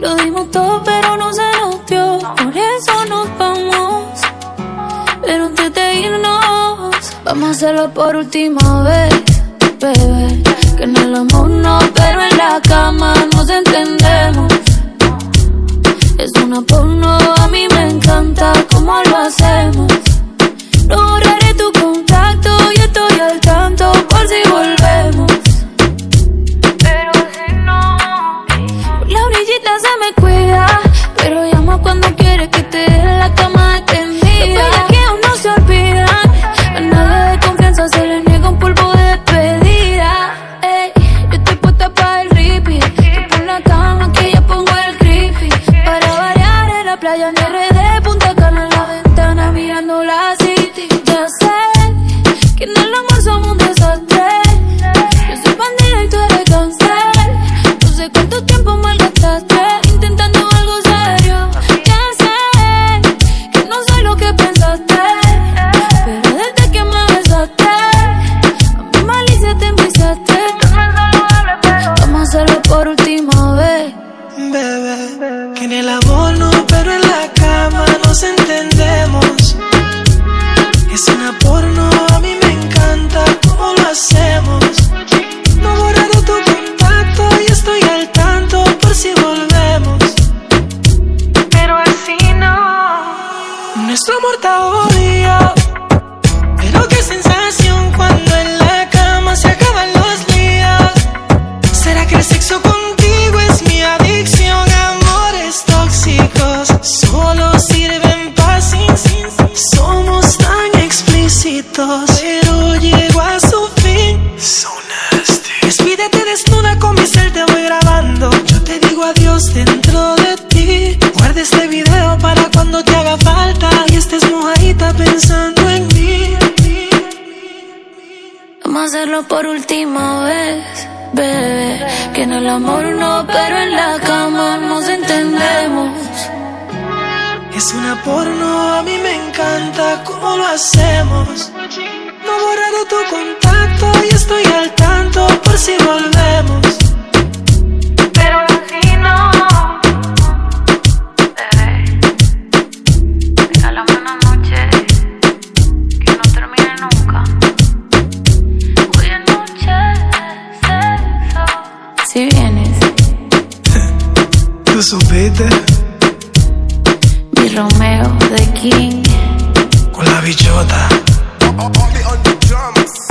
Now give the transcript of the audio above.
Lo dimos todo, pero no se nos dio. Por eso nos vamos. Pero antes de irnos, vamos a hacerlo por última vez, bebé. Que en el amor no, pero en la cama nos entendemos. Es una porno, Nuestro amor odio. Pero qué sensación cuando en la cama se acaban los líos. ¿Será que el sexo contigo es mi adicción? Amores tóxicos solo sirven para sin, sin, sin. Somos tan explícitos, pero llego a su fin. So nasty. Despídete desnuda con mi te hacerlo por última vez, bebé. Que en el amor no, pero en la cama nos entendemos. Es una porno, a mí me encanta cómo lo hacemos. No borraré tu contacto y estoy al tanto por si volvemos. Si vienes, tú supiste mi Romeo de King. con la bichota. Only on the drums.